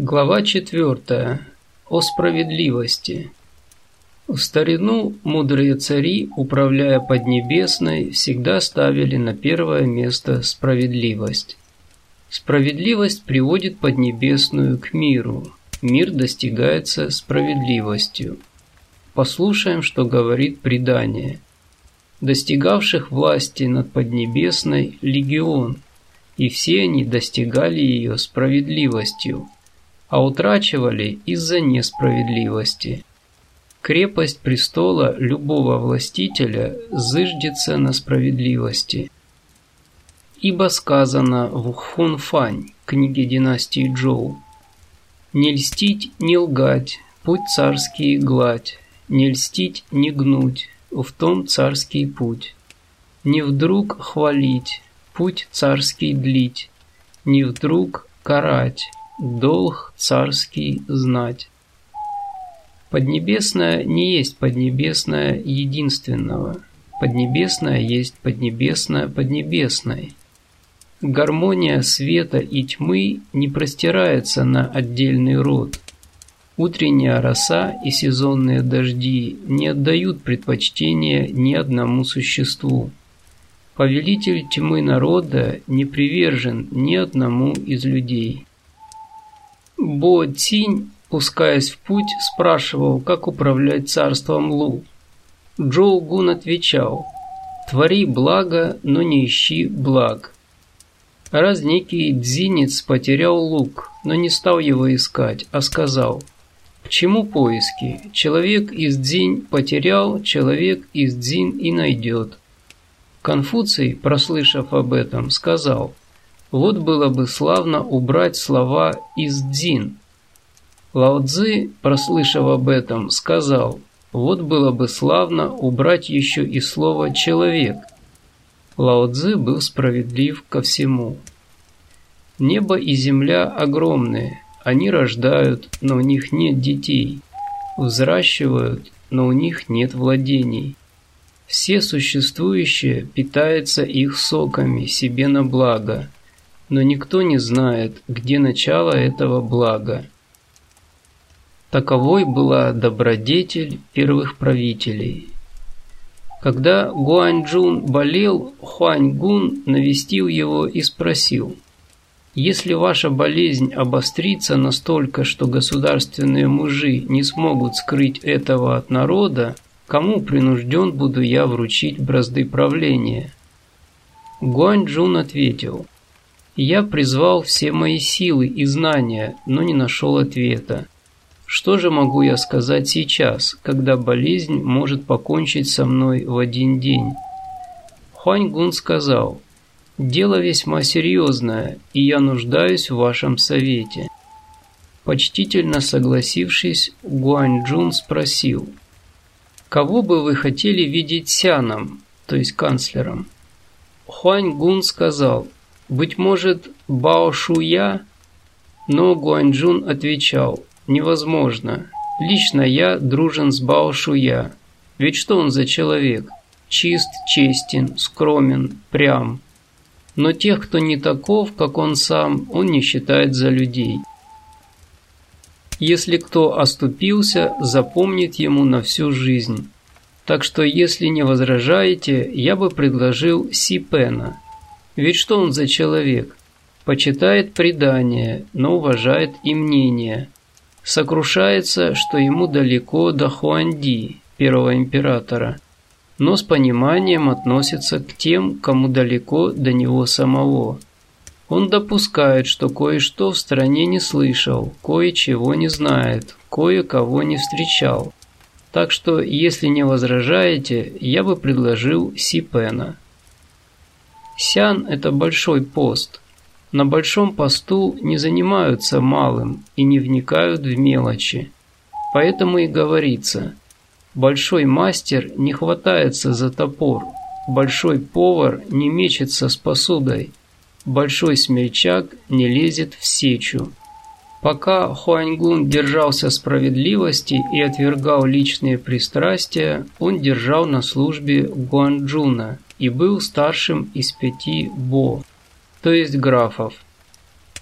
Глава 4. О справедливости. В старину мудрые цари, управляя Поднебесной, всегда ставили на первое место справедливость. Справедливость приводит Поднебесную к миру. Мир достигается справедливостью. Послушаем, что говорит предание. Достигавших власти над Поднебесной легион, и все они достигали ее справедливостью а утрачивали из-за несправедливости. Крепость престола любого властителя зыждется на справедливости. Ибо сказано в Хунфань, книге династии Джоу, «Не льстить, не лгать, путь царский гладь, не льстить, не гнуть, в том царский путь. Не вдруг хвалить, путь царский длить, не вдруг карать, долг царский знать. Поднебесное не есть поднебесное единственного. Поднебесное есть поднебесное поднебесной. Гармония света и тьмы не простирается на отдельный род. Утренняя роса и сезонные дожди не отдают предпочтения ни одному существу. Повелитель тьмы народа не привержен ни одному из людей. Бо Цинь, пускаясь в путь, спрашивал, как управлять царством Лу. Джоу Гун отвечал, «Твори благо, но не ищи благ». Раз некий дзинец потерял лук, но не стал его искать, а сказал, «К чему поиски? Человек из дзинь потерял, человек из дзинь и найдет». Конфуций, прослышав об этом, сказал, вот было бы славно убрать слова из «дзин». Лао Цзи, прослышав об этом, сказал, вот было бы славно убрать еще и слово «человек». Лао Цзи был справедлив ко всему. Небо и земля огромные, они рождают, но у них нет детей, взращивают, но у них нет владений. Все существующее питается их соками себе на благо – но никто не знает, где начало этого блага. Таковой была добродетель первых правителей. Когда Гуанчжун болел, Хуаньгун навестил его и спросил, «Если ваша болезнь обострится настолько, что государственные мужи не смогут скрыть этого от народа, кому принужден буду я вручить бразды правления?» Гуанчжун ответил, я призвал все мои силы и знания, но не нашел ответа. Что же могу я сказать сейчас, когда болезнь может покончить со мной в один день? Хуань Гун сказал, «Дело весьма серьезное, и я нуждаюсь в вашем совете». Почтительно согласившись, Гуань Джун спросил, «Кого бы вы хотели видеть сяном, то есть канцлером?» Хуань Гун сказал, быть может, Бао Шуя? Но Гуанчжун отвечал, невозможно. Лично я дружен с Бао Шуя. Ведь что он за человек? Чист, честен, скромен, прям. Но тех, кто не таков, как он сам, он не считает за людей. Если кто оступился, запомнит ему на всю жизнь. Так что, если не возражаете, я бы предложил Си Пена – ведь что он за человек? Почитает предания, но уважает и мнение. Сокрушается, что ему далеко до Хуанди, первого императора, но с пониманием относится к тем, кому далеко до него самого. Он допускает, что кое-что в стране не слышал, кое-чего не знает, кое-кого не встречал. Так что, если не возражаете, я бы предложил Сипена. Сян – это большой пост. На большом посту не занимаются малым и не вникают в мелочи. Поэтому и говорится, большой мастер не хватается за топор, большой повар не мечется с посудой, большой смельчак не лезет в сечу. Пока Хуаньгун держался справедливости и отвергал личные пристрастия, он держал на службе Гуанчжуна – и был старшим из пяти бо, то есть графов.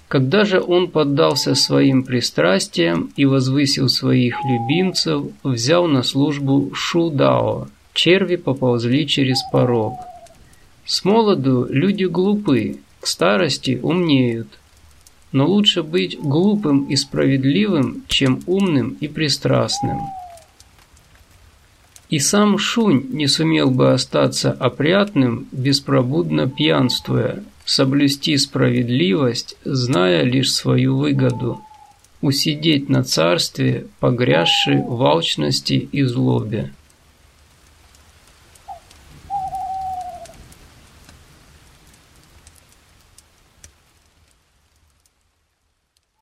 Когда же он поддался своим пристрастиям и возвысил своих любимцев, взял на службу Шудао, черви поползли через порог. С молоду люди глупы, к старости умнеют. Но лучше быть глупым и справедливым, чем умным и пристрастным. И сам Шунь не сумел бы остаться опрятным, беспробудно пьянствуя, соблюсти справедливость, зная лишь свою выгоду, усидеть на царстве, погрязши в алчности и злобе.